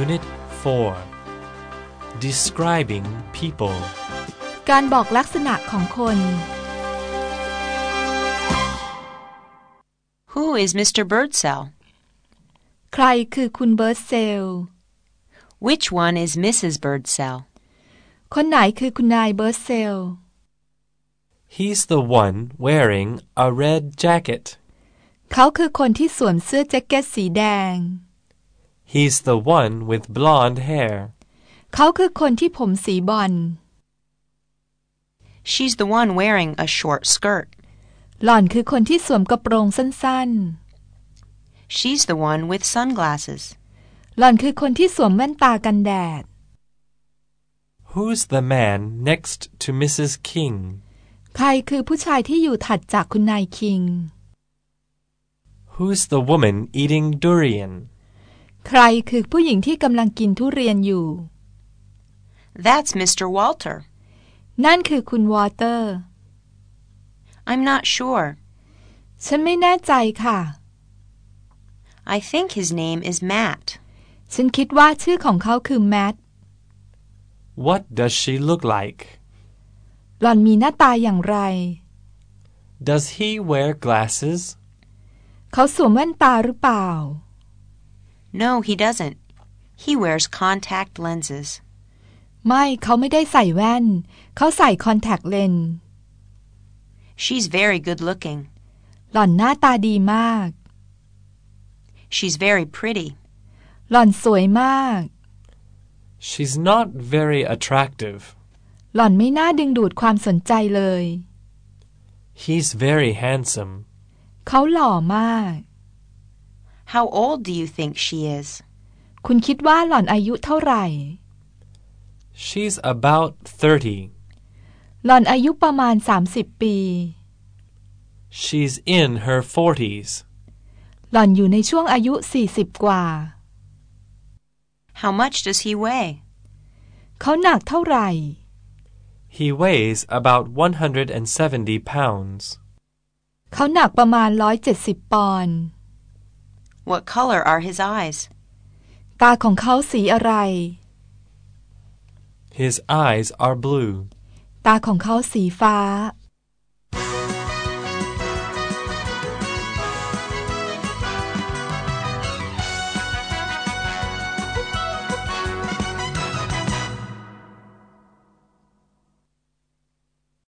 Unit 4 Describing people การบอกลักษณะของคน Who is Mr. Birdsell? ใครคือคุณเบิร์ตเซล Which one is Mrs. Birdsell? คนไหนคือคุณนายเบิร์ตเซล He's the one wearing a red jacket. เขาคือคนที่สวมเสื้อแจ็คเก็ตสีแดง He's the one with blonde hair. เขาคือคนที่ผมสีบอล She's the one wearing a short skirt. หล่อนคือคนที่สวมกระโปรงสั้น She's the one with sunglasses. ๆ หล่อนคือคนที่สวมแว่นตากันแดด Who's the man next to Mrs. King? ใครคือผู้ชายที่อยู่ถัดจากคุณนายคิง Who's the woman eating durian? ใครคือผู้หญิงที่กำลังกินทุเรียนอยู่ That's Mr. Walter. นั่นคือคุณวอเตอร์ I'm not sure. ฉันไม่แน่ใจค่ะ I think his name is Matt. ฉันคิดว่าชื่อของเขาคือแมท What does she look like? หล่อนมีหน้าตาอย่างไร Does he wear glasses? เขาสวมแว่นตาหรือเปล่า No, he doesn't. He wears contact lenses. ไม่เขาไม่ได้ใส่แว่น เขาใส่คอนแทคเลนส์ She's very good looking. หล่อนหน้าตาดีมาก She's very pretty. หล่อนสวยมาก She's not very attractive. หล่อนไม่น่าดึงดูดความสนใจเลย He's very handsome. เขาหล่อมาก How old do you think she is? คุณคิดว่าหล่อนอายุเท่าไหร่ She's about 30. หล่อนอายุประมาณ 30 ปี She's in her 40s. หล่อนอยู่ในช่วงอายุ 40 กว่า How much does he weigh? เขาหนักเท่าไหร่ He weighs about 170 pounds. เขาหนักประมาณ 170 ปอนด์ What color are his eyes? ตาของเขาสีอะไร His eyes are blue. ตาของเขาสีฟ้า